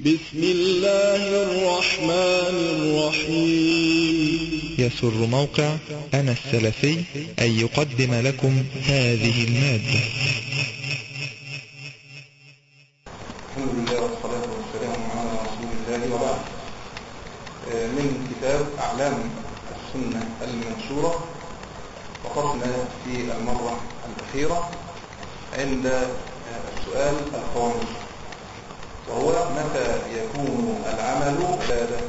بسم الله الرحمن الرحيم. يسر موقع أنا السلفي أن يقدم لكم هذه المادة. الحمد لله والصلاة والسلام على رسول الله وبعد. آه، من كتاب أعلام السنة المنشورة وقفنا في المرة الأخيرة عند آه، السؤال الخامس. وهو متى يكون العمل عبادة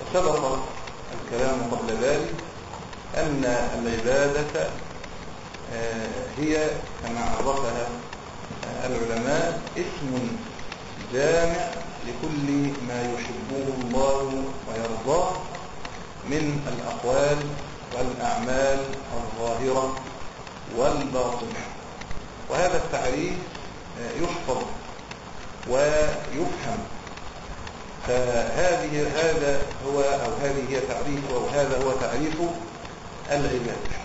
وسبق الكلام قبل ذلك أن العبادة آه، هي كما عرفها آه، العلماء اسم جامع لكل ما يحبه الله ويرضاه من الأقوال والأعمال الظاهرة والباطنة. وهذا التعريف آه، يحفظ ويفهم فهذه هذا هو أو هذه هي تعريف أو هذا هو تعريف العبادة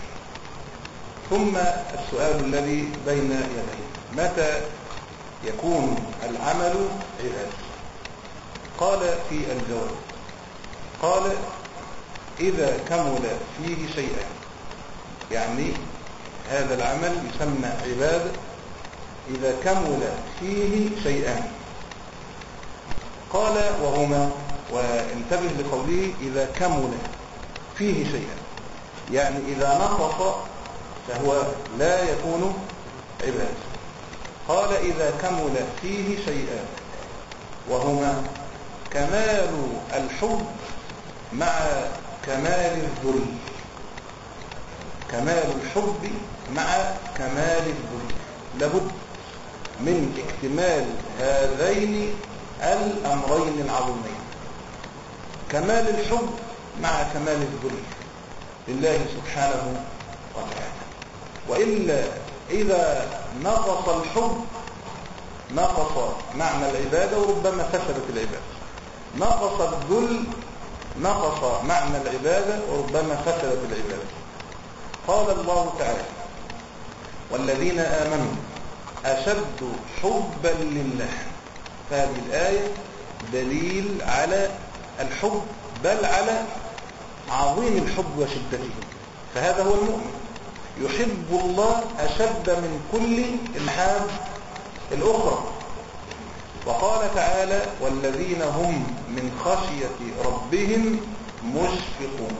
ثم السؤال الذي بين يديه. متى يكون العمل عبادة؟ قال في الجواب. قال إذا كمل فيه شيئا. يعني هذا العمل يسمى عبادة. إذا كمل فيه شيئان قال وهما وانتبه لقوله إذا كمل فيه شيئا. يعني إذا نقص فهو لا يكون عبادة قال إذا كمل فيه شيئان وهما كمال الحب مع كمال الذل. كمال الحب مع كمال الذل. لابد من اكتمال هذين الأمرين العظيمين. كمال الحب مع كمال الذل لله سبحانه وتعالى. وإلا إذا نقص الحب نقص معنى العبادة وربما فسدت العبادة. نقص الذل نقص معنى العبادة وربما فسدت العبادة. قال الله تعالى والذين آمنوا أشد حبا لله. فهذه الآية دليل على الحب بل على عظيم الحب وشدته. فهذا هو المؤمن. يحب الله أشد من كل الحاب الأخرى. وقال تعالى والذين هم من خشية ربهم مشفقون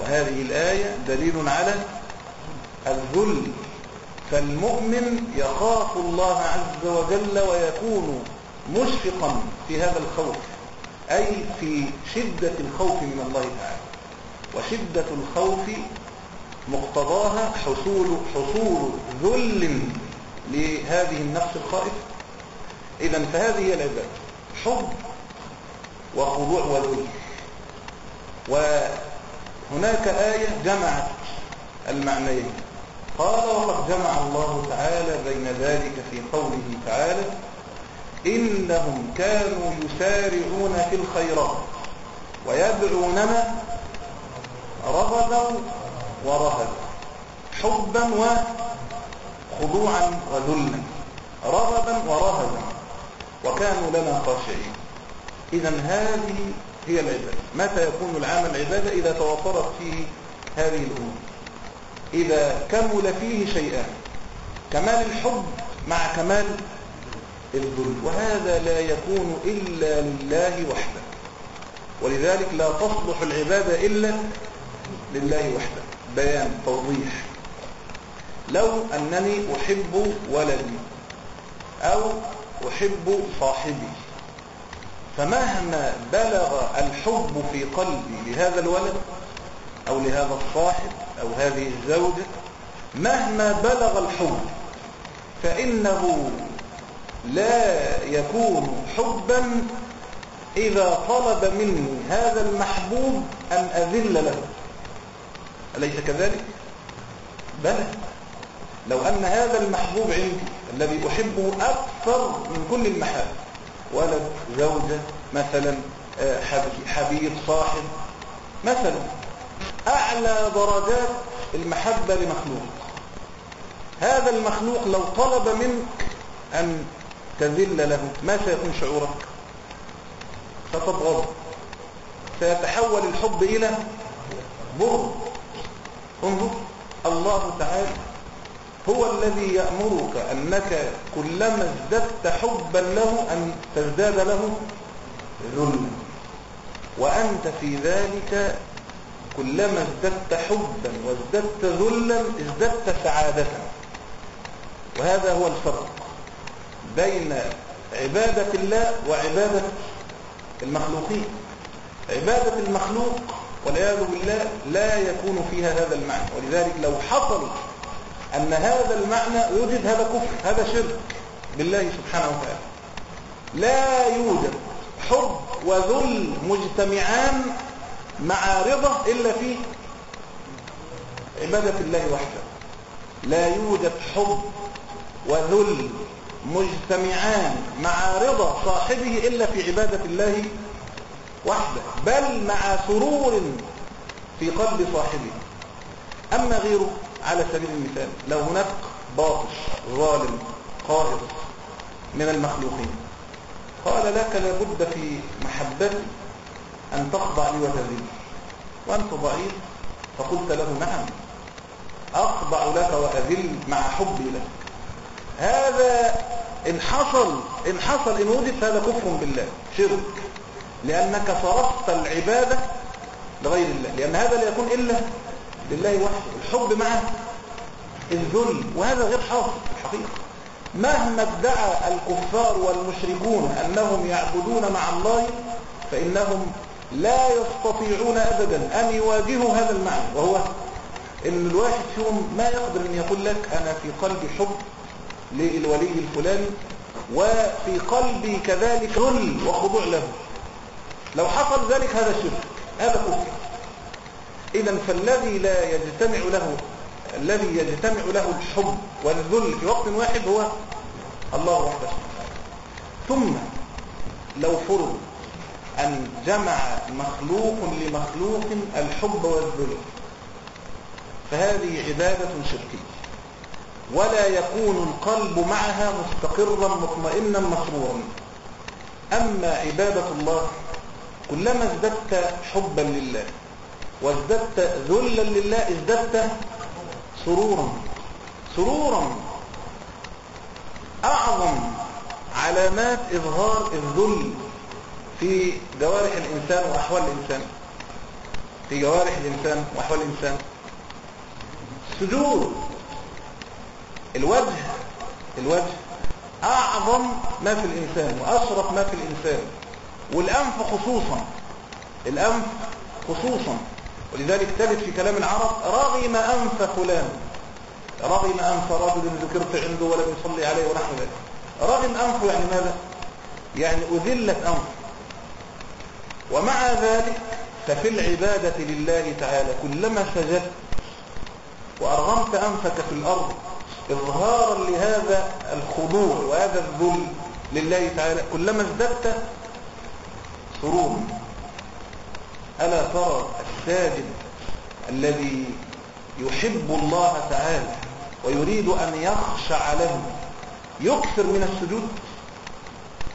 وهذه الآية دليل على الذل. فالمؤمن يخاف الله عز وجل ويكون مشفقا في هذا الخوف أي في شدة الخوف من الله تعالى. وشدة الخوف مقتضاها حصول حصول ذل لهذه النفس الخائفة. إذا فهذه العبادة حب وخضوع وذل وهناك آية جمعت المعنيين. قال وقد جمع الله تعالى بين ذلك في قوله تعالى إنهم كانوا يسارعون في الخيرات ويدعوننا رغبا ورهبا حبا وخضوعا وذلا رغبا ورهبا وكانوا لنا خاشعين. إذا هذه هي العبادة. متى يكون العمل عبادة؟ إذا توفرت فيه هذه الأمور. إذا كمل فيه شيئان كمال الحب مع كمال الذل وهذا لا يكون إلا لله وحده. ولذلك لا تصلح العبادة إلا لله وحده. بيان توضيح. لو أنني أحب ولدي أو أحب صاحبي فمهما بلغ الحب في قلبي لهذا الولد أو لهذا الصاحب أو هذه الزوجة مهما بلغ الحب فإنه لا يكون حبا إذا طلب مني هذا المحبوب أن أذل له. أليس كذلك؟ بلى. لو أن هذا المحبوب عندي الذي أحبه أكثر من كل المحاب ولد زوجة مثلا حبيب صاحب مثلا أعلى درجات المحبة لمخلوق. هذا المخلوق لو طلب منك أن تذل له ما سيكون شعورك؟ فتبغض سيتحول الحب إلى بغض. انظر الله تعالى هو الذي يأمرك أنك كلما ازددت حبا له أن تزداد له ذلا. وأنت في ذلك كلما ازددت حبا وازددت ذلا ازددت سعادة. وهذا هو الفرق. بين عبادة الله وعبادة المخلوقين. عبادة المخلوق والعياذ بالله لا يكون فيها هذا المعنى. ولذلك لو حصل أن هذا المعنى يوجد هذا كفر هذا شرك بالله سبحانه وتعالى. لا يوجد حب وذل مجتمعان مع رضا إلا في عبادة الله وحده. لا يوجد حب وذل مجتمعان مع رضا صاحبه إلا في عبادة الله وحده بل مع سرور في قلب صاحبه. أما غيره على سبيل المثال لو هناك باطش ظالم قائد من المخلوقين قال لك لابد في محبتي أن تخضع لي وتذل وأنت ضعيف فقلت له نعم أخضع لك وأذل مع حبي لك. هذا إن حصل إن حصل إن وجد فهذا كفر بالله شرك. لأنك صرفت العبادة لغير الله. لأن هذا لا يكون إلا لله وحده. الحب معه الذل وهذا غير حاصل في الحقيقة. مهما ادعى الكفار والمشركون أنهم يعبدون مع الله فإنهم لا يستطيعون أبدا أن يواجهوا هذا المعنى. وهو إن الواحد فيهم ما يقدر أن يقول لك أنا في قلبي حب للولي الفلاني وفي قلبي كذلك ذل وخضوع له. لو حصل ذلك هذا شرك هذا كفر. إذا فالذي لا يجتمع له الذي يجتمع له الحب والذل في وقت واحد هو الله وحده. ثم لو فرض أن جمع مخلوق لمخلوق الحب والذل فهذه عبادة شركية. ولا يكون القلب معها مستقرا مطمئنا مسرورا. أما عبادة الله كلما ازددت حبا لله وازددت ذلا لله ازددت سرورا. سرورا أعظم علامات إظهار الذل في جوارح الإنسان وأحوال الإنسان. في جوارح الإنسان وأحوال الإنسان. سجود. الوجه الوجه أعظم ما في الإنسان وأشرف ما في الإنسان والأنف خصوصا الأنف خصوصا ولذلك ثبت في كلام العرب رغم أنف فلان رغم أنف رجل ذكرت عنده ولم يصلي عليه ونحو ذلك رغم أنفه يعني ماذا؟ يعني أذلت أنف ومع ذلك ففي العبادة لله تعالى كلما سجدت وأرغمت أنفك في الأرض إظهارا لهذا الخضوع وهذا الذل لله تعالى. كلما ازددت سرورا ألا ترى الساجد الذي يحب الله تعالى ويريد أن يخشع له يكثر من السجود؟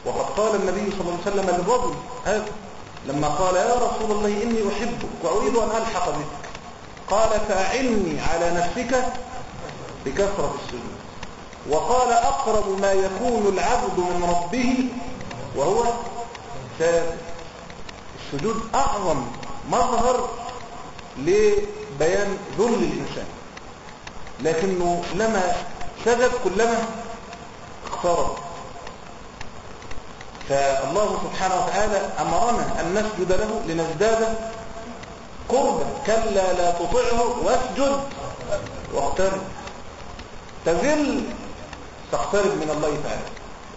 وقد قال النبي صلى الله عليه وسلم للرجل هذا لما قال يا رسول الله إني أحبك وأريد أن ألحق بك. قال فأعني على نفسك بكثرة السجود وقال أقرب ما يكون العبد من ربه وهو ساجد السجود أعظم مظهر لبيان ذل الإنسان. لكنه لما سجد كلما اقترب فالله سبحانه وتعالى أمرنا أن نسجد له لنزداد قربا. كلا لا تطعه واسجد واقترب. تذل تقترب من الله تعالى.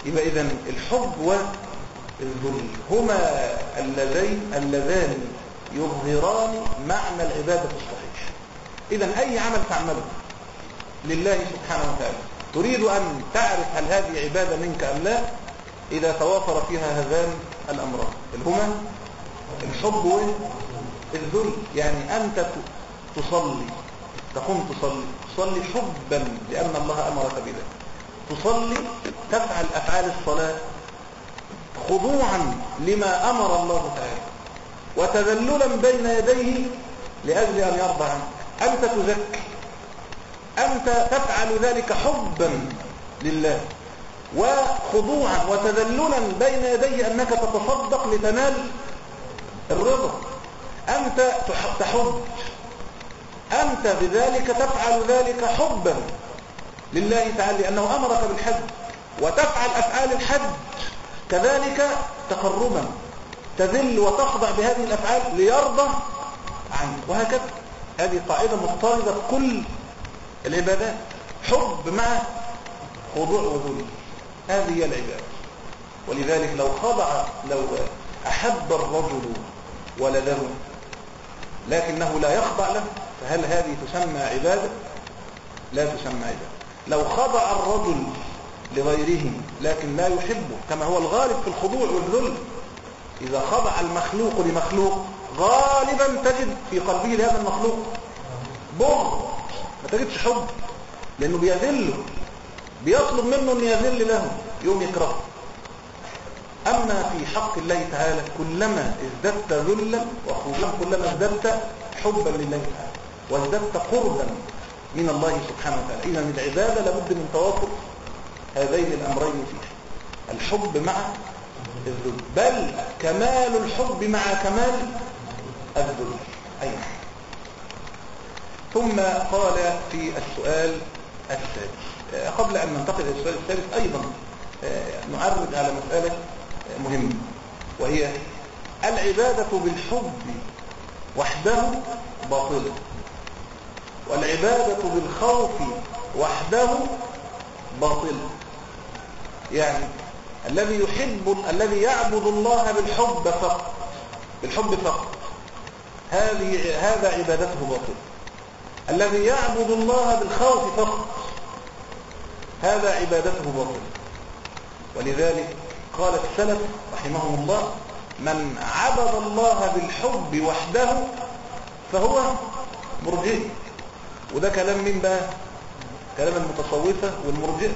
يبقى إذن الحب والذل هما اللذين اللذان يظهران معنى العبادة الصحيح. إذا أي عمل تعمله لله سبحانه وتعالى؟ تريد أن تعرف هل هذه عبادة منك أم لا؟ إذا توافر فيها هذان الأمران. اللي هما الحب والذل. يعني أنت تصلي تقوم تصلي. تصلي حبا لأن الله أمرك بذلك. تصلي تفعل أفعال الصلاة خضوعا لما أمر الله تعالى. وتذللا بين يديه لأجل أن يرضى عنك. أنت تزكي. أنت تفعل ذلك حبا لله. وخضوعا وتذللا بين يديه أنك تتصدق لتنال الرضا. أنت تحب. أنت بذلك تفعل ذلك حبا لله تعالى لأنه أمرك بالحج وتفعل أفعال الحج كذلك تقربا تذل وتخضع بهذه الأفعال ليرضى عنك. وهكذا هذه قاعدة مضطردة كل العبادات. حب مع خضوع وذل هذه هي العبادة. ولذلك لو خضع لو أحب الرجل ولده لكنه لا يخضع له فهل هذه تسمى عبادة؟ لا تسمى عبادة. لو خضع الرجل لغيره لكن لا يحبه كما هو الغالب في الخضوع والذل إذا خضع المخلوق لمخلوق غالبا تجد في قلبه لهذا المخلوق بغض. ما تجدش حب لأنه بيذله بيطلب منه أن يذل له يوم يكرهه. أما في حق الله تعالى كلما ازددت ذلا وخضوعا كلما ازددت حبا لله تعالى. وازددت قربا من الله سبحانه وتعالى. إذا العبادة لابد من توافق هذين الأمرين فيها. الحب مع الذل. بل كمال الحب مع كمال الذل. أي ثم قال في السؤال الثالث. قبل أن ننتقل إلى السؤال الثالث أيضا نعرض على مسألة مهمة وهي العبادة بالحب وحده باطلة. والعبادة بالخوف وحده باطلة يعني الذي يحب الذي يعبد الله بالحب فقط بالحب فقط. هذه هذا عبادته باطلة الذي يعبد الله بالخوف فقط هذا عبادته باطلة ولذلك قال السلف رحمهم الله من عبد الله بالحب وحده فهو مرجئ. وده كلام مين بقى؟ كلام المتصوفة والمرجئة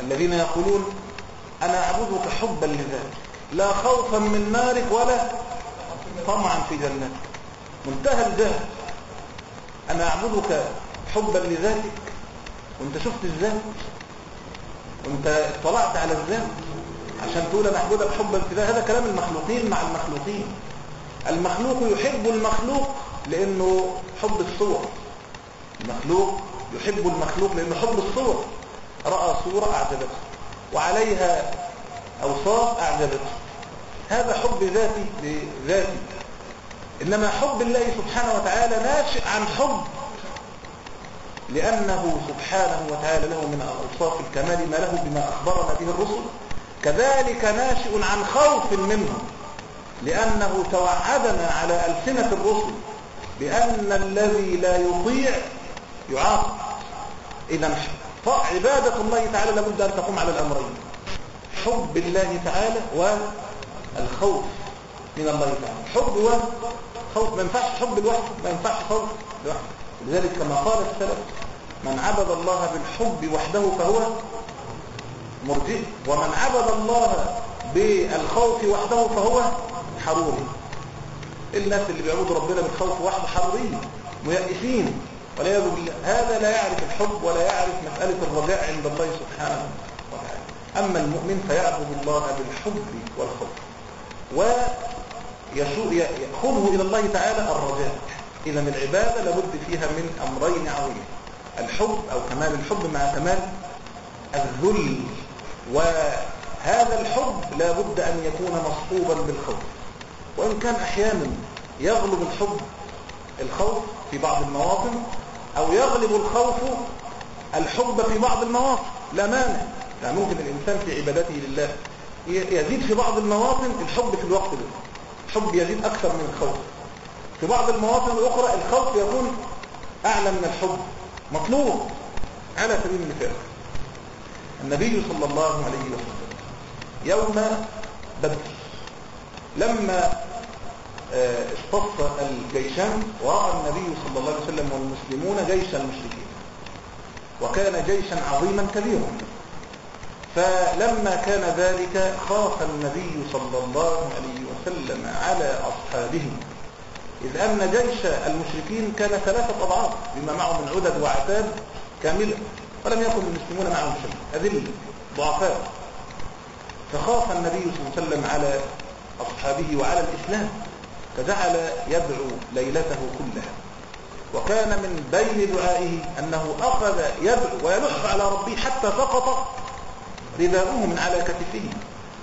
الذين يقولون أنا أعبدك حبا لذلك لا خوفا من نارك ولا طمعا في جنتك. منتهى الجهل. أنا أعبدك حبا لذاتك. وأنت شفت الذات وأنت اطلعت على الذات عشان تقول أنا أعبدك حبا في هذا كلام المخلوقين مع المخلوقين. المخلوق يحب المخلوق لأنه حب الصور. المخلوق يحب المخلوق لأنه حب الصور. رأى صورة أعجبته. وعليها أوصاف أعجبته. هذا حب ذاتي لذاتي. إنما حب الله سبحانه وتعالى ناشئ عن حب. لأنه سبحانه وتعالى له من أوصاف الكمال ما له بما أخبرنا به الرسل. كذلك ناشئ عن خوف منه. لأنه توعدنا على ألسنة الرسل بأن الذي لا يطيع يعاقب. إذا عبادة الله تعالى لابد أن تقوم على الأمرين. حب الله تعالى والخوف من الله تعالى. حب وخوف ما ينفعش حب لوحده ما ينفعش خوف لوحده. لذلك كما قال السلف من عبد الله بالحب وحده فهو مرجئ. ومن عبد الله بالخوف وحده فهو حروري. الناس اللي بيعبدوا ربنا بالخوف وحده حروريين ميأسين والعياذ بالله. هذا لا يعرف الحب ولا يعرف مسألة الرجاء عند الله سبحانه وتعالى. أما المؤمن فيعبد الله بالحب والخوف. ويأخذه إلى الله تعالى الرجاء. إذا العبادة لابد فيها من أمرين عظيمين. الحب أو كمال الحب مع كمال الذل. وهذا الحب لابد أن يكون مصحوبا بالخوف. وإن كان أحيانا يغلب الحب الخوف في بعض المواطن أو يغلب الخوف الحب في بعض المواطن لا مانع. يعني ممكن الإنسان في عبادته لله يزيد في بعض المواطن الحب في الوقت ده. الحب يزيد أكثر من الخوف. في بعض المواطن الأخرى الخوف يكون أعلى من الحب. مطلوب على سبيل المثال. النبي صلى الله عليه وسلم يوم بدر لما اصطف الجيشان ورأى النبي صلى الله عليه وسلم والمسلمون جيش المشركين وكان جيشا عظيما كبيرا. فلما كان ذلك خاف النبي صلى الله عليه وسلم على أصحابه إذ أن جيش المشركين كان ثلاثة أضعاف بما معه من عدد وعتاد كاملة ولم يكن المسلمون معهم شيء أذل ضعفاء. فخاف النبي صلى الله عليه وسلم على أصحابه وعلى الإسلام. فجعل يدعو ليلته كلها. وكان من بين دعائه أنه أخذ يدعو ويلح على ربه حتى سقط رداؤه من على كتفه.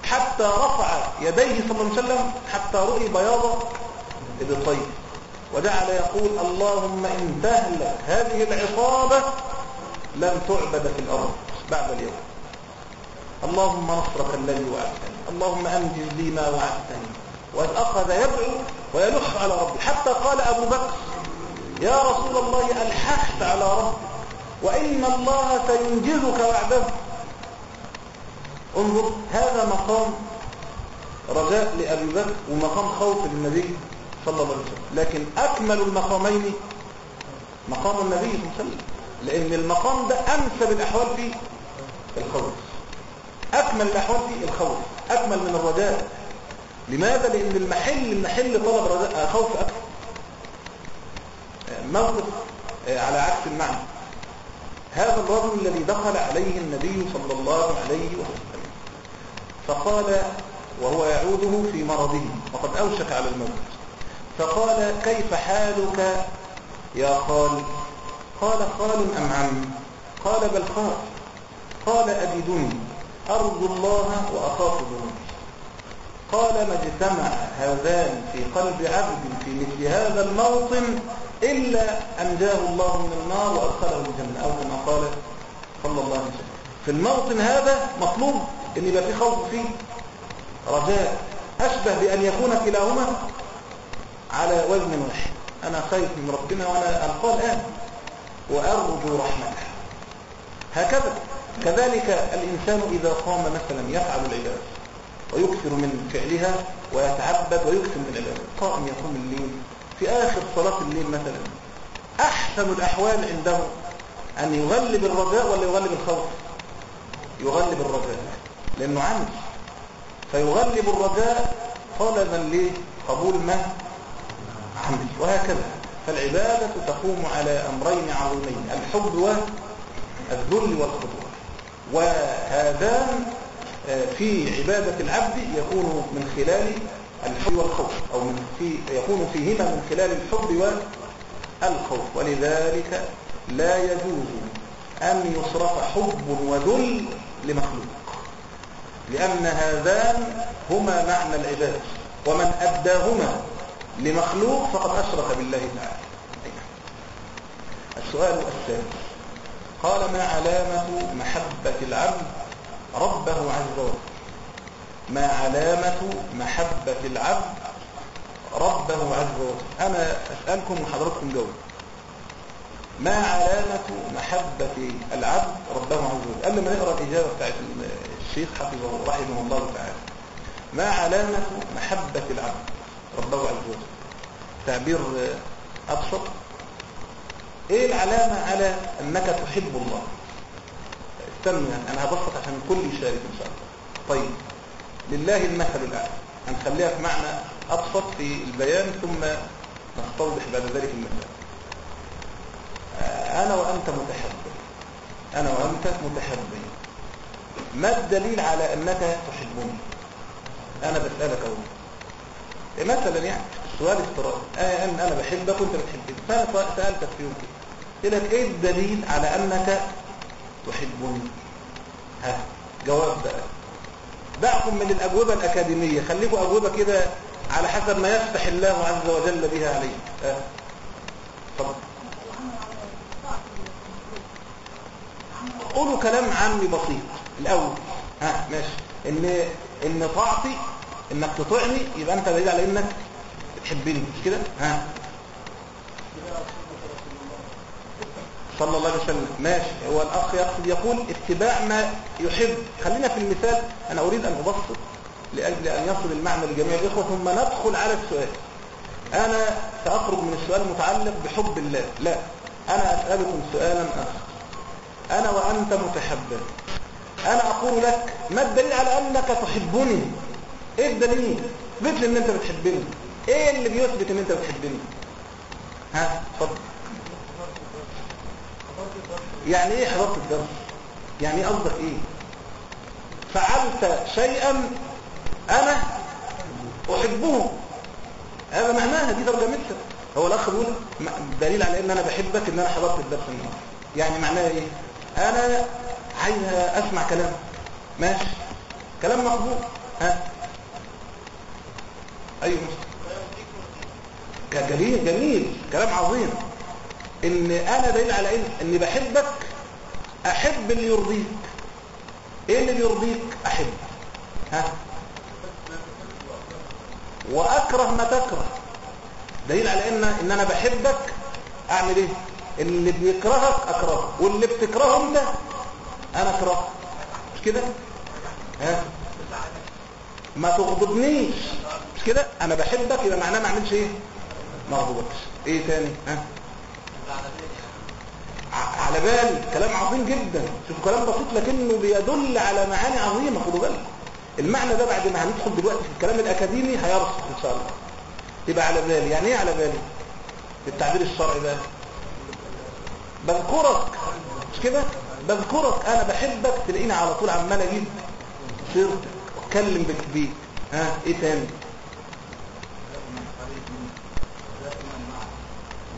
حتى رفع يديه صلى الله عليه وسلم حتى رؤي بياض ابطيه وجعل يقول اللهم إن تهلك هذه العصابة لن تعبد في الأرض بعد اليوم. اللهم نصرك الذي وعدتني. اللهم أنجز لي ما وعدتني. وإذ أخذ يدعو ويلح على ربي حتى قال أبو بكر يا رسول الله ألححت على ربي وإن الله سينجزك وعده انظر هذا مقام رجاء لأبي بكر ومقام خوف للنبي صلى الله عليه وسلم. لكن أكمل المقامين مقام النبي صلى الله عليه وسلم. لأن المقام ده أنسب الأحوال فيه الخوف. أكمل الأحوال فيه الخوف. أكمل من الرجاء. لماذا؟ لأن المحل المحل طلب رجاء خوف أكثر. موقف على عكس المعنى. هذا الرجل الذي دخل عليه النبي صلى الله عليه وسلم. فقال وهو يعوده في مرضه وقد أوشك على الموت. فقال كيف حالك يا خال؟ قال خال أم عم؟ قال بل خال. قال أجدني. أرجو الله وأخاف ذنوبي. قال ما اجتمع هذان في قلب عبد في مثل هذا الموطن إلا أنجاه الله من النار وأدخله الجنة أو كما قال صلى الله عليه وسلم. في الموطن هذا مطلوب أن يبقى في خوف فيه. رجاء. أشبه بأن يكون كلاهما على وزن واحد. أنا خايف من ربنا وأنا ألقاه الآن. وأرجو رحمته. هكذا. كذلك الإنسان إذا قام مثلا يفعل العبادة. ويكثر من فعلها ويتعبد ويكثر من العبادة قائم يقوم الليل. في آخر صلاة الليل مثلا أحسن الأحوال عنده أن يغلب الرجاء ولا يغلب الخوف؟ يغلب الرجاء لأنه عمل. فيغلب الرجاء طلبا لقبول ما؟ عمل. وهكذا. فالعبادة تقوم على أمرين عظيمين. الحب والذل والخضوع. وهذان في عبادة العبد يكون من خلال الحب والخوف أو من في يكون فيهما من خلال الحب والخوف. ولذلك لا يجوز أن يصرف حب وذل لمخلوق لأن هذان هما معنى العبادة. ومن أداهما لمخلوق فقد أشرك بالله تعالى. السؤال الثالث قال ما علامة محبة العبد ربه عز وجل. ما علامة محبة العبد ربه عز وجل. أنا أسألكم وحضرتكم جاوب ما علامة محبة العبد ربه عز وجل؟ قبل ما نقرأ الإجابة بتاعت الشيخ حفظه رحمه الله تعالى. ما علامة محبة العبد ربه عز وجل؟ تعبير أبسط. إيه العلامة على أنك تحب الله؟ استنى أنا هبسط عشان الكل يشارك إن شاء الله. طيب. لله المثل الأعلى. هنخليها في معنى أبسط في البيان ثم نستوضح بعد ذلك المثال. أنا وأنت متحبين أنا وأنت متحبين ما الدليل على أنك تحبني؟ أنا بسألك أهو. مثلا يعني السؤال افتراضي. آه أن أنا بحبك وأنت بتحبني. فأنا سألتك في يوم كده إيه الدليل على أنك تحبني ها جواب بقى. دعكم من الأجوبة الأكاديمية خليكم أجوبة كده على حسب ما يفتح الله عز وجل بها عليك. ها؟ طب. قولوا كلام عامي بسيط. الأول ها ماشي. إن إن طاعتي إنك تطيعني يبقى أنت دليل على إنك بتحبني. مش كده؟ ها؟ صلى الله عليه وسلم. ماشي. هو الاخ يقصد يقول اتباع ما يحب. خلينا في المثال. أنا أريد أن أبسط لأجل أن يصل المعنى لجميع الإخوة ثم ندخل على السؤال. أنا سأخرج من السؤال المتعلق بحب الله. لا. أنا أسألكم سؤالا آخر. أنا وأنت متحبان. أنا أقول لك ما الدليل على أنك تحبني؟ إيه الدليل؟ لي إن أنت بتحبني. إيه اللي بيثبت إن أنت بتحبني؟ ها؟ اتفضل. يعني إيه حضرت الدرس يعني قصدك إيه؟ فعلت شيئا أنا أحبه. هذا معناها دي ترجمتها هو الأخ بيقول دليل على إن أنا بحبك إن أنا حضرت الدرس النهارده. يعني معناها إيه؟ أنا عايز أسمع كلام. ماشي. كلام مقبول. ها؟ أيوه. جميل جميل. كلام عظيم. إن أنا دليل على ان إني بحبك أحب اللي يرضيك. إيه اللي بيرضيك؟ احب ها؟ وأكره ما تكره. دليل على ان إن أنا بحبك أعمل إيه؟ اللي بيكرهك أكرهه. واللي بتكرهه انت أنا أكرهه. مش كده؟ ها؟ ما تغضبنيش. مش كده؟ أنا بحبك يبقى معناه ما أعملش إيه؟ ما أغضبكش. إيه تاني؟ ها؟ على بالي كلام عظيم جدا. شوف كلام بسيط لكنه بيدل على معاني عظيمة خدوا بالكم. المعنى ده بعد ما هندخل دلوقتي في الكلام الأكاديمي هيرسخ إن شاء الله. يبقى على بالي. يعني إيه على بالي؟ بالتعبير الشرعي ده بذكرك. مش كده؟ بذكرك. أنا بحبك. تلاقيني على طول عمال أجيب. سيرتك واتكلم بيك ها؟ إيه تاني؟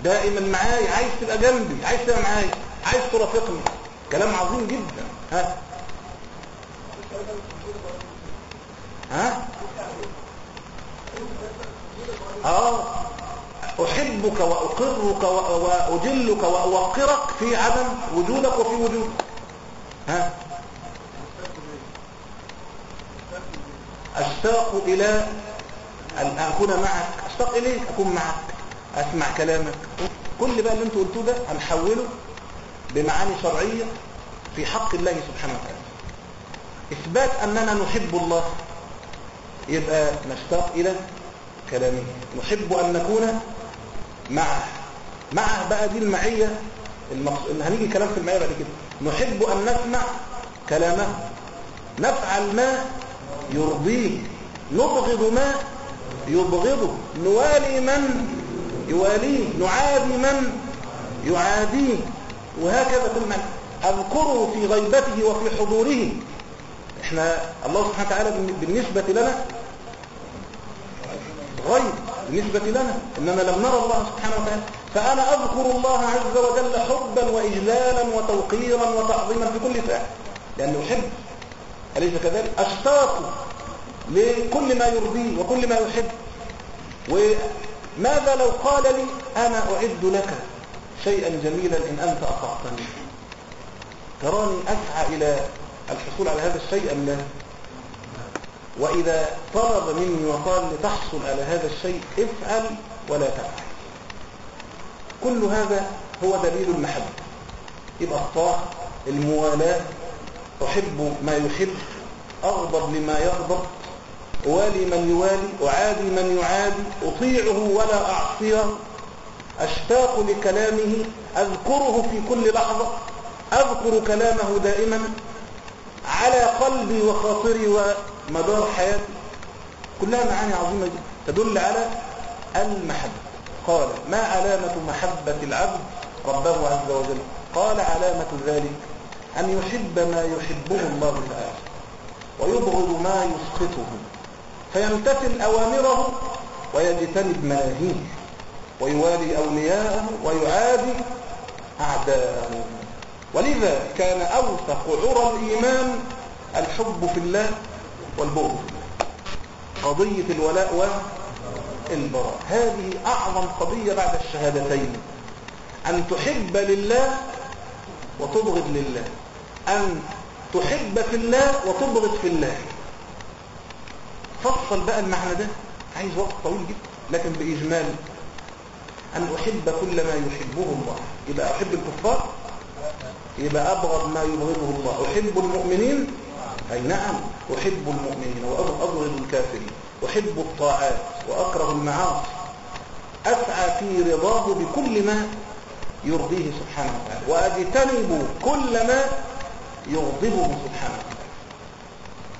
دائما معايا. عايز تبقى جنبي. عايز تبقى معايا. عايز ترافقني كلام عظيم جدا. ها؟ ها؟ آه. أحبك وأقرك وأجلك وأوقرك في عدم وجودك وفي وجودك ها؟ أشتاق إلى أن أكون معك. أشتاق إليك أكون معك. أسمع كلامك. كل بقى اللي أنتوا قلتوه ده هنحوله بمعاني شرعية في حق الله سبحانه وتعالى. إثبات أننا نحب الله يبقى نشتاق إلى كلامه. نحب أن نكون معه. معه بقى دي المعية المقصود هنيجي كلام في المعية بعد كده. نحب أن نسمع كلامه. نفعل ما يرضيه نبغض ما يبغضه. نوالي من يواليه. نعادي من يعاديه. وهكذا كل من أذكره في غيبته وفي حضوره. إحنا الله سبحانه وتعالى بالنسبة لنا غيب بالنسبة لنا إننا لم نرى الله سبحانه وتعالى. فأنا أذكر الله عز وجل حبا وإجلالا وتوقيرا وتعظيما في كل فعل. لأنه أحب أليس كذلك؟ أشتاق لكل ما يرضيه وكل ما يحب. وماذا لو قال لي أنا أعد لك شيئا جميلا إن أنت أطعتني تراني أسعى إلى الحصول على هذا الشيء أم لا؟ وإذا طلب مني وقال لتحصل على هذا الشيء افعل ولا تفعل. كل هذا هو دليل المحبة. يبقى الطاعة الموالاة أحب ما يحب أغضب لما يغضب أوالي من يوالي أعادي من يعادي أطيعه ولا أعصيه. أشتاق لكلامه أذكره في كل لحظة أذكر كلامه دائما على قلبي وخاطري ومدار حياتي. كلها معاني عظيمة جدا. تدل على المحبة. قال ما علامة محبة العبد ربه عز وجل؟ قال علامة ذلك أن يحب ما يحبه الله تعالى ويبغض ما يسخطه فيمتثل أوامره ويجتنب مناهيه ويوالي أولياءه ويعادي أعداءه. ولذا كان أوثق عرى الإيمان الحب في الله والبغض قضية الولاء والبراء. هذه أعظم قضية بعد الشهادتين. أن تحب لله وتبغض لله. أن تحب في الله وتبغض في الله. فصل بقى المعنى ده. عايز وقت طويل جدا. لكن بإجمال أن أحب كل ما يحبه الله. يبقى أحب الكفار يبقى أبغض ما يبغضه الله. أحب المؤمنين؟ أي نعم. أحب المؤمنين وأبغض الكافرين. أحب الطاعات وأكره المعاصي. أسعى في رضاه بكل ما يرضيه سبحانه وتعالى. وأجتنب كل ما يغضبه سبحانه وتعالى.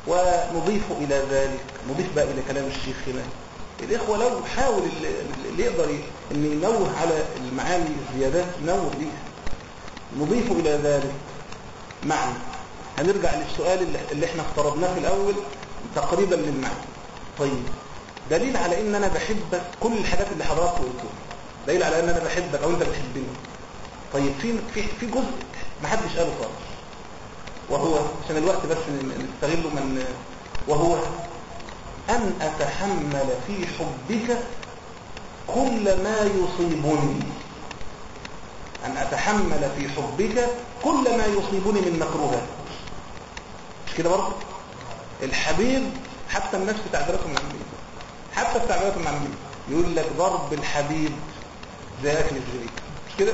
ونضيف إلى ذلك نضيف بقى إلى كلام الشيخ هنا الإخوة لو حاول اللي يقدر أن ينوه على المعاني الزيادات ينوه بيها. نضيف إلى ذلك معنى هنرجع للسؤال اللي إحنا افترضناه في الأول تقريبا للمعنى. طيب دليل على إن أنا بحبك كل الحاجات اللي حضرتك قلتوها. دليل على إن أنا بحبك أو أنت بتحبني. طيب في في في جزء ما حدش قاله خالص. وهو عشان الوقت بس نستغله من وهو أن أتحمل في حبك كل ما يصيبني. أن أتحمل في حبك كل ما يصيبني من مكروهات. مش كده برضه؟ الحبيب حتى الناس في تعبيراتهم العاميه حتى في تعبيراتهم العاميه يقول لك ضرب الحبيب زي اكل الزريك مش كده؟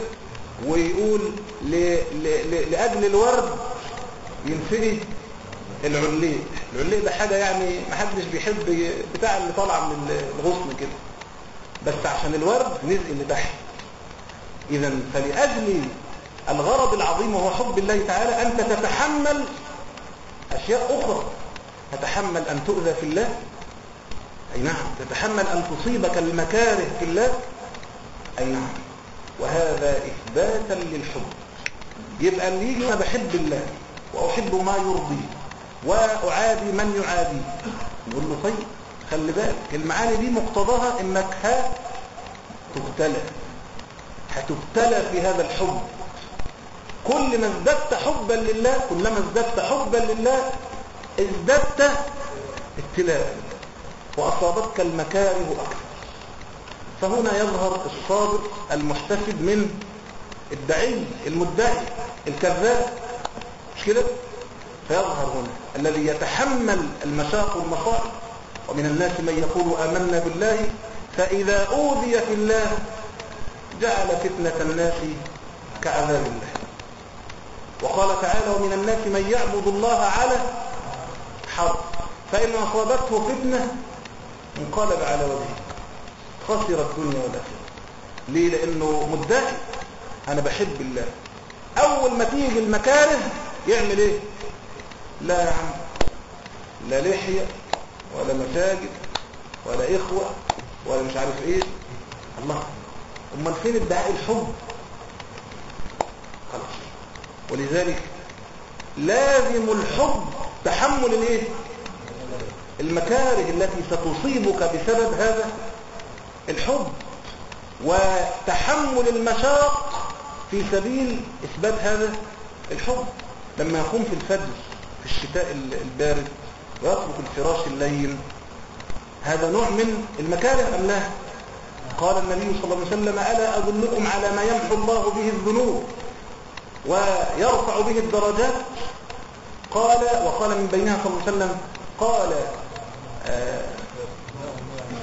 ويقول ل... ل... ل... لأجل الورد ينفقي العليق. العليق ده حاجة يعني ما حدش بيحب بتاع اللي طالع من الغصن كده. بس عشان الورد نزل لتحت إذا فلأجل الغرض العظيم وهو حب الله تعالى انت تتحمل أشياء أخرى. تتحمل أن تؤذى في الله. أي نعم. تتحمل أن تصيبك المكاره في الله. أي نعم. وهذا إثباتا للحب. يبقى اللي يجي أنا بحب الله وأحب ما يرضي وأعادي من يعادي. نقول له طيب خلي بالك المعاني دي مقتضاها إنك هتبتلى. هتبتلى في هذا الحب. كل ما ازددت حبا لله كلما ازددت حبا لله ازددت ابتلاء. وأصابتك المكاره أكثر. فهنا يظهر الصادق المحتسب من الدعي المدعي الكذاب. مش كده؟ فيظهر هنا. الذي يتحمل المشاق والمصائب. ومن الناس من يقول آمنا بالله فإذا أوذي في الله جعل فتنة الناس كعذاب الله. وقال تعالى ومن الناس من يعبد الله على حرب فإن أصابته فتنة انقلب على وجهه. خسر الدنيا والآخرة. ليه؟ لأنه مدعي. أنا بحب الله. أول ما تيجي المكاره يعمل إيه؟ لا يا عم لا لحية ولا مساجد ولا إخوة ولا مش عارف إيه. الله أمال فين ادعاء الحب؟ خلاص. ولذلك لازم الحب تحمل الإيه؟ المكاره التي ستصيبك بسبب هذا الحب وتحمل المشاق في سبيل إثبات هذا الحب. لما يقوم في الفجر في الشتاء البارد ويترك الفراش اللين هذا نوع من المكاره أم لا؟ قال النبي صلى الله عليه وسلم ألا ادلكم على ما يمحو الله به الذنوب ويرفع به الدرجات؟ قال وقال من بينها صلى الله عليه وسلم قال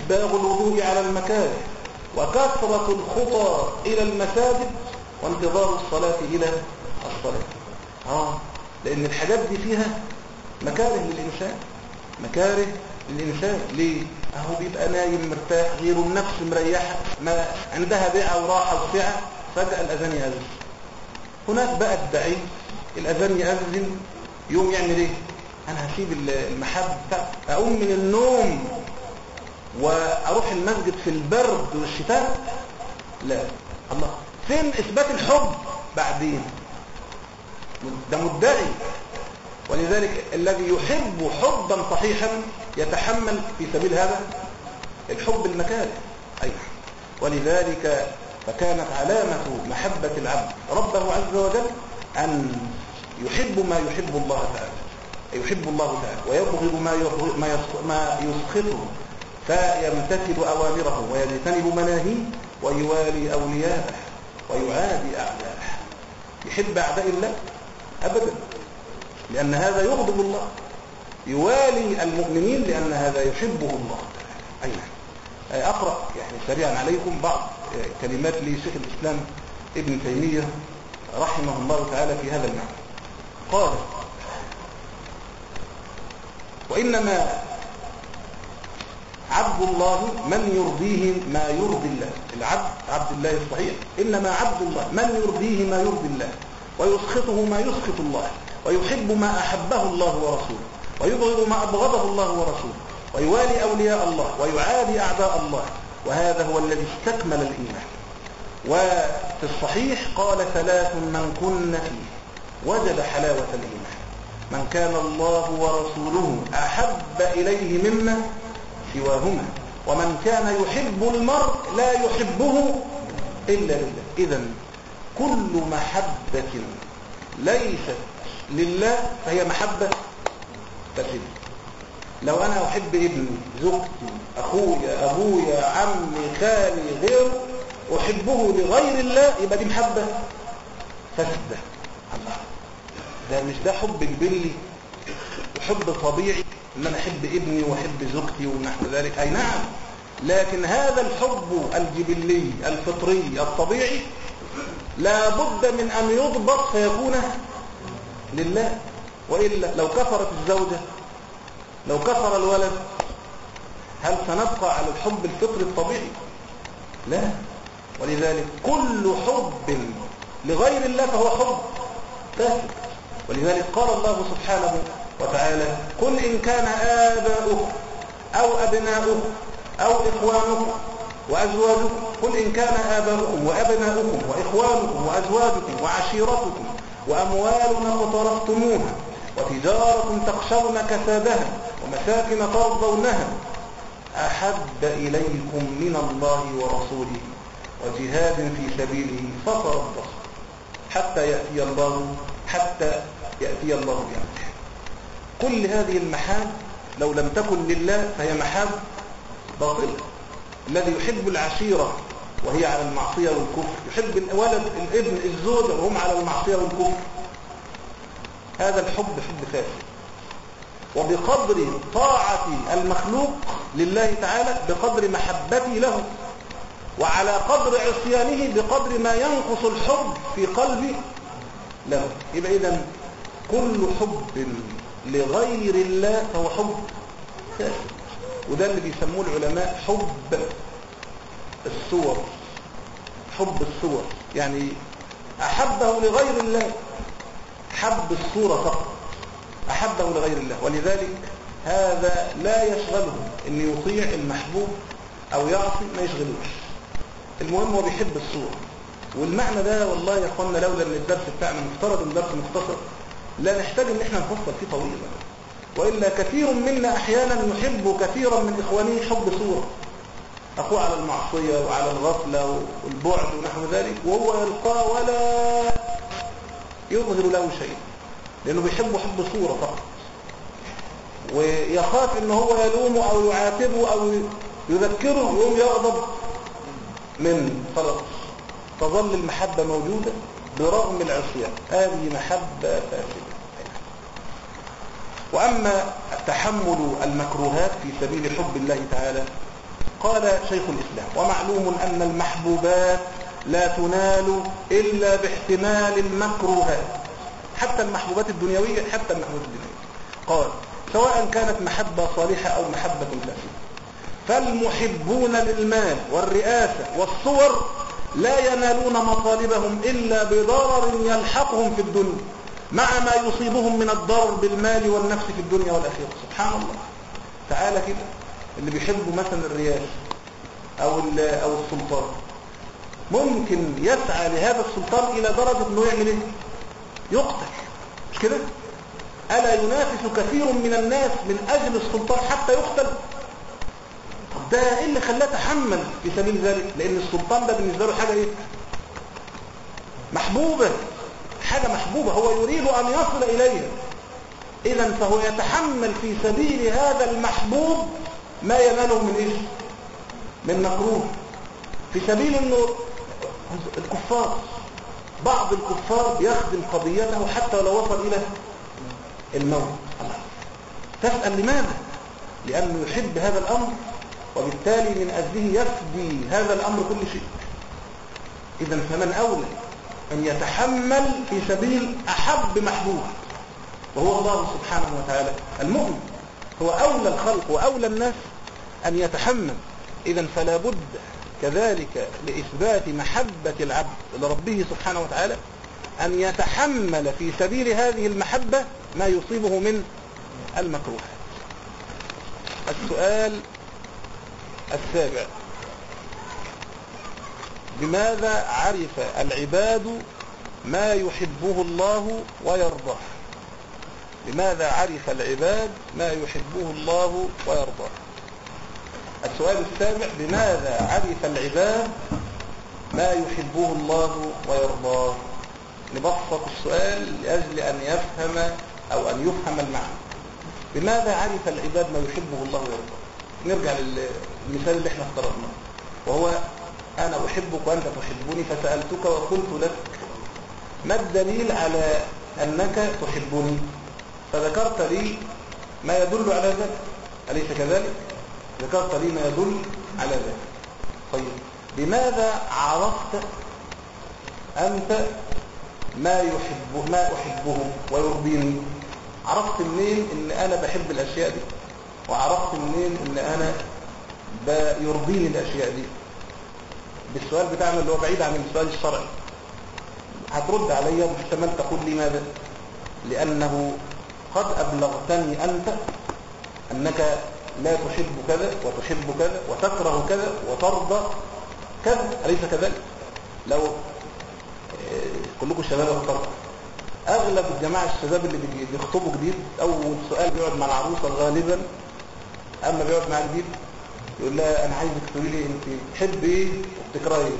إسباغ الوضوء على المكاره وكثرة الخطى إلى المساجد وانتظار الصلاة إلى الصلاة. آه. لأن الحاجات دي فيها مكاره للإنسان مكاره للإنسان. ليه؟ أهو بيبقى نايم مرتاح غير النفس مريحة ما عندها بيعة وراحة وسعة فجأة الأذان يأذن. هناك بقى الدعي الأذان يأذن يوم يعمل إيه؟ أنا هسيب المحب أقوم من النوم وأروح المسجد في البرد والشتاء؟ لا. الله. فين إثبات الحب؟ بعدين. ده مدعي. ولذلك الذي يحب حبا صحيحا يتحمل في سبيل هذا الحب المكاره أيضا ولذلك فكانت علامة محبة العبد ربه عز وجل أن يحب ما يحب الله تعالى. يحب الله تعالى. ويبغض ما ما ما يسخطه. فيمتثل أوامره ويجتنب مناهيه ويوالي أولياءه ويعادي أعداءه. يحب أعداء الله؟ ابدا. لأن هذا يغضب الله. يوالي المؤمنين لأن هذا يحبه الله. أي نعم أقرأ يعني سريعا عليكم بعض كلمات لشيخ الإسلام ابن تيمية رحمه الله تعالى في هذا المعنى. قال وإنما عبد الله من يرضيه ما يرضي الله. العبد عبد الله الصحيح إنما عبد الله من يرضيه ما يرضي الله. ويسخطه ما يسخط الله ويحب ما أحبه الله ورسوله ويبغض ما أبغضه الله ورسوله ويوالي أولياء الله ويعادي أعداء الله وهذا هو الذي استكمل الإيمان. وفي الصحيح قال ثلاث من كن فيه وجد حلاوة الإيمان. من كان الله ورسوله أحب إليه مما سواهما ومن كان يحب المرء لا يحبه إلا لله. إذا كل محبة ليست لله فهي محبة فاسدة لو أنا أحب ابني زوجتي أخويا أبويا عمي خالي غيره أحبه لغير الله يبقى دي محبة فاسدة الله. ده مش ده حب البلي؟ وحب طبيعي إن أنا أحب ابني وأحب زوجتي ونحو ذلك. أي نعم. لكن هذا الحب الجبلي الفطري الطبيعي لا بد من أن يضبط فيكون لله. وإلا لو كفرت الزوجة لو كفر الولد هل سنبقى على الحب الفطري الطبيعي؟ لا. ولذلك كل حب لغير الله فهو حب فاسد ولذلك قال الله سبحانه وتعالى قل إن كان آباؤكم أو أبناؤكم أو إخوانكم وأزواجكم. قل إن كان آباؤكم وأبناؤكم وإخوانكم وأزواجكم وعشيرتكم وأموال اقترفتموها وتجارة تخشون كسادها ومساكن ترضونها. أحب إليكم من الله ورسوله وجهاد في سبيله فتربصوا حتى يأتي الله حتى يأتي الله بأمره. كل هذه المحاب لو لم تكن لله فهي محاب باطلة. الذي يحب العشيرة وهي على المعصية والكفر. يحب الولد الابن الزوج وهم على المعصية والكفر. هذا الحب حب فاسد وبقدر طاعة المخلوق لله تعالى بقدر محبتي له وعلى قدر عصيانه بقدر ما ينقص الحب في قلبي له. يبقى إذا كل حب لغير الله فهو حب فاسد وده اللي بيسموه العلماء حب الصور حب الصور يعني أحبه لغير الله. حب الصورة فقط. أحبه لغير الله. ولذلك هذا لا يشغله. أن يطيع المحبوب أو يعصي ما يشغلوش. المهم هو بيحب الصورة والمعنى ده والله يا إخوانا لولا إن الدرس بتاعنا مفترض إن درس مختصر لا نحتاج إن إحنا نفصل فيه طويلا. وإلا كثير منا أحيانا يحب كثيرا من اخوانه حب صورة. اخوه على المعصية وعلى الغفلة والبعد ونحو ذلك وهو يلقاه ولا يظهر له شيء لأنه بيحب حب صورة فقط. ويخاف ان هو يلومه أو يعاتبه أو يذكره يقوم يغضب من خلاص. تظل المحبة موجودة برغم العصيان. هذه محبة فاسدة. وأما تحمل المكروهات في سبيل حب الله تعالى قال شيخ الإسلام ومعلوم أن المحبوبات لا تنال إلا باحتمال المكروهات حتى المحبوبات الدنيوية حتى المحبوبات الدنيوية. قال سواء كانت محبة صالحة أو محبة فاسدة فالمحبون للمال والرئاسة والصور لا ينالون مطالبهم إلا بضرر يلحقهم في الدنيا. مع ما يصيبهم من الضرر بالمال والنفس في الدنيا والآخرة. سبحان الله. تعالى كده. اللي بيحبوا مثلا الرياسة أو, أو السلطان. ممكن يسعى لهذا السلطان إلى درجة أنه يعمل إيه؟ يقتل. مش كده؟ ألا ينافس كثير من الناس من أجل السلطان حتى يقتل؟ طب ده إيه اللي خلاه تحمل في سبيل ذلك؟ لأن السلطان ده بالنسبة له حاجة إيه؟ محبوبة. حاجة محبوبة هو يريد أن يصل إليها. اذا فهو يتحمل في سبيل هذا المحبوب ما يناله من إيش؟ من مكروه. في سبيل إنه الكفار بعض الكفار بيخدم قضيته حتى لو وصل إلى الموت. تسأل لماذا؟ لأنه يحب هذا الأمر وبالتالي من أجله يفدي هذا الأمر كل شيء. إذا فمن أولى؟ أن يتحمل في سبيل أحب محبوب وهو الله سبحانه وتعالى. المؤمن هو أولى الخلق وأولى الناس أن يتحمل. إذا فلا بد كذلك لإثبات محبة العبد لربه سبحانه وتعالى أن يتحمل في سبيل هذه المحبة ما يصيبه من المكروهات السؤال السابع. بماذا عرف العباد ما يحبه الله ويرضاه؟ لماذا عرف العباد ما يحبه الله ويرضاه؟ السؤال السابع بماذا عرف العباد ما يحبه الله ويرضاه؟ نبسط السؤال لأجل أن يفهم أو أن يفهم المعنى. بماذا عرف العباد ما يحبه الله ويرضاه؟ نرجع للمثال اللي إحنا افترضناه وهو أنا أحبك وأنت تحبني فسألتك وقلت لك ما الدليل على أنك تحبني؟ فذكرت لي ما يدل على ذلك. أليس كذلك؟ ذكرت لي ما يدل على ذلك. طيب بماذا عرفت أنت ما يحبه ما أحبه ويرضيني؟ عرفت منين إن أنا بحب الأشياء دي؟ وعرفت منين إن أنا يرضيني الأشياء دي؟ بالسؤال بتاعنا اللي هو بعيد عن السؤال الشرعي. هترد عليا محتمل تقول لي ماذا؟ لأنه قد أبلغتني أنت أنك لا تحب كذا وتحب كذا وتكره كذا وترضى كذا. أليس كذلك؟ لو كلكم شباب اخترت أغلب الجماعه الشباب اللي بيخطبوا جديد أول سؤال بيقعد مع العروسة غالبا أما بيقعد مع جديد يقول لها أنا عايزك تقولي لي أنت بتحب إيه وبتكرهي. إيه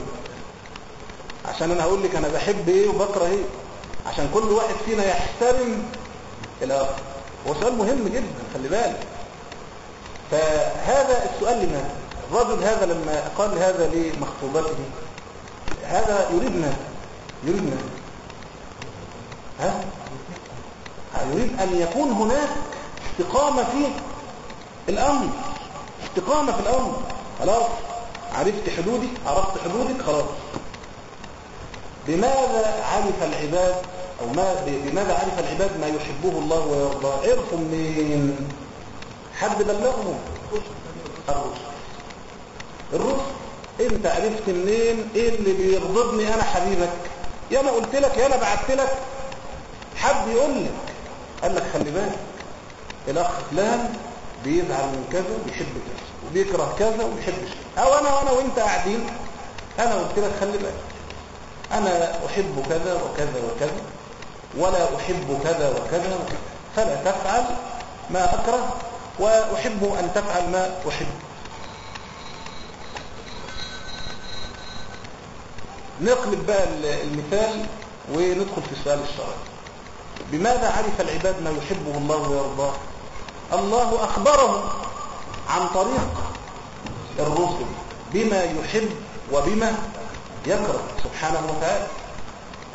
عشان أنا هقول لك أنا بحب إيه وبكره إيه عشان كل واحد فينا يحترم الآخر. هو سؤال مهم جدا خلي بالك. فهذا السؤال لماذا الرجل هذا لما قال هذا لمخطوبته هذا يريدنا يريدنا. ها؟ يريد أن يكون هناك استقامة في الأمر. استقامة في الأمر. خلاص. عرفت حدودي عرفت حدودك خلاص. بماذا عرف العباد أو ما بماذا عرف العباد ما يحبه الله ويرضاه؟ عرفوا منين؟ حد بلغهم؟ الرسل. الرسل. أنت عرفت منين؟ إيه اللي بيغضبني أنا حبيبك؟ يا أنا قلت لك يا أنا بعت لك. حد يقول لك. قال لك خلي بالك. الأخ فلان بيزعل من كذا ويحب كذا وبيكره كذا ويحب كذا. أو أنا وأنا وأنت قاعدين أنا قلت لك خلي بالك. أنا أحب كذا وكذا وكذا ولا أحب كذا وكذا وكذا. فلا تفعل ما أكره وأحب أن تفعل ما أحب. نقلب بقى المثال وندخل في السؤال الشرعي. بماذا عرف العباد ما يحبه الله ويرضاه؟ الله أخبرهم عن طريق الرسل بما يحب وبما يكره. سبحانه وتعالى.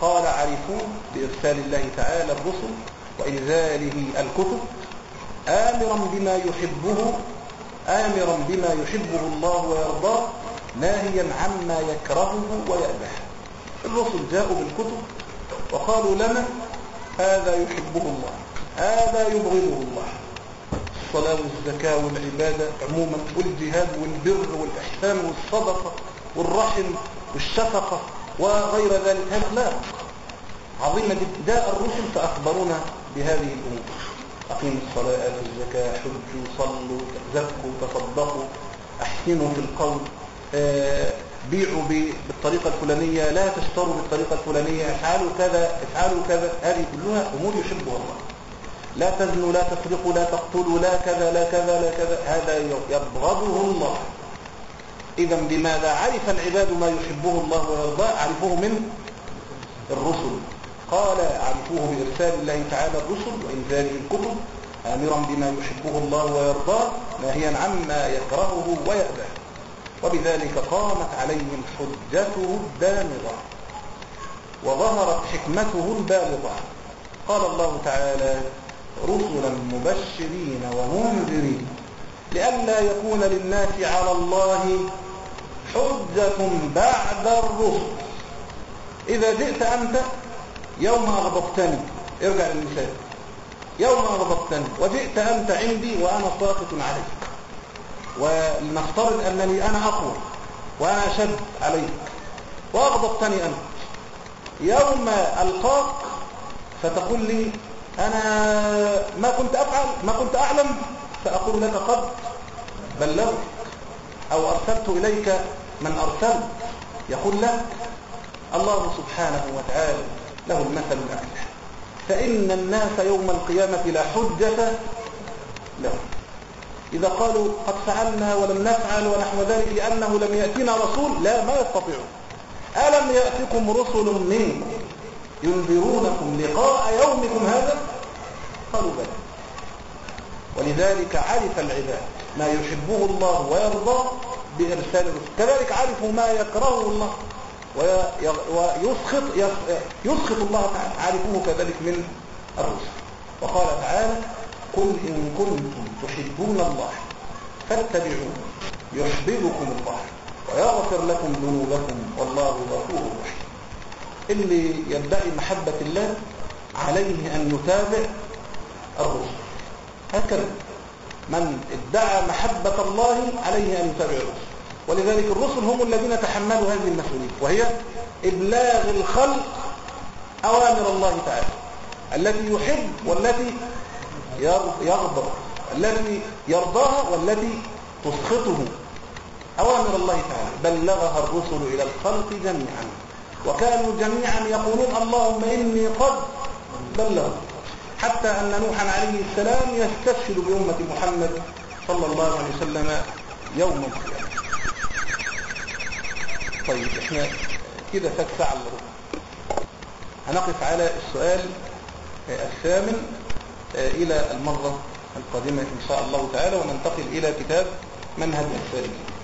قال عرفوا بإرسال الله تعالى الرسل وإنزاله الكتب. آمرا بما يحبه آمرا بما يحبه الله ويرضاه ناهيا عما يكرهه ويأبه الرسل جاءوا بالكتب وقالوا لنا هذا يحبه الله هذا يبغضه الله. الصلاة والزكاة والعبادة عموما والجهاد والبر والإحسان والصدقة والرحم والشفقة وغير ذلك. هذا أخلاق عظيمة جدا. الرسل فأخبرونا بهذه الأمور. أقيموا الصلاة آتوا الزكاة حجوا صلوا زكوا تصدقوا أحسنوا في القول. آه بيعوا بالطريقة الفلانية لا تشتروا بالطريقة الفلانية افعلوا كذا افعلوا كذا. هذه كلها أمور يحبها الله. لا تزنوا لا تسرقوا لا تقتلوا لا كذا لا كذا لا كذا. هذا يبغضه الله. إذا بماذا عرف العباد ما يحبه الله ويرضاه؟ عرفوه من الرسل. قال عرفوه بإرسال الله تعالى الرسل وإنزاله الكتب آمرا بما يحبه الله ويرضاه ناهيا عما يكرهه ويأباه. وبذلك قامت عليهم حجته الدامغة وظهرت حكمته البالغة. قال الله تعالى رسلا مبشرين ومنذرين لئلا يكون للناس على الله حجة بعد الرسل. إذا جئت أنت يوم أغضبتني ارجع للمثال يوم أغضبتني وجئت أنت عندي وأنا ساقط عليك. ولنفترض أنني أنا أقوى وأنا أشد عليك. وأغضبتني أنت يوم ألقاك فتقول لي أنا ما كنت أفعل ما كنت أعلم فأقول لك قد بلغت أو أرسلت إليك من أرسلت يقول لك الله سبحانه وتعالى له المثل الأعلى فإن الناس يوم القيامة لا حجة لهم. إذا قالوا قد فعلنا ولم نفعل ونحو ذلك لأنه لم يأتينا رسول لا ما يستطيعون. ألم يأتكم رسل منكم؟ ينذرونكم لقاء يومكم هذا؟ قالوا بلى. ولذلك عرف العباد ما يحبه الله ويرضاه بإرسال الرسل. كذلك عرفوا ما يكرهه الله ويسخط يسخط الله تعالى. عرفوه كذلك من الرسل. وقال تعالى قل إن كنتم تحبون الله فاتبعون يحببكم الله ويغفر لكم ذنوبكم والله غفور رحيم. اللي يدعي محبة الله عليه أن يتابع الرسل. هكذا من ادعى محبة الله عليه أن يتابع الرسل. ولذلك الرسل هم الذين تحملوا هذه المسؤولية وهي إبلاغ الخلق أوامر الله تعالى. التي يحب والتي يغضب التي يرضاها والتي تسخطه أوامر الله تعالى. بلغها الرسل إلى الخلق جميعا. وكانوا جميعا يقولون اللهم إني قد بلغ حتى أن نوحا عليه السلام يستشهد بأمة محمد صلى الله عليه وسلم يوم القيامة. طيب إحنا كده ساعة هنقف على السؤال الثامن إلى المرة القادمة إن شاء الله تعالى وننتقل إلى كتاب منهج السالكين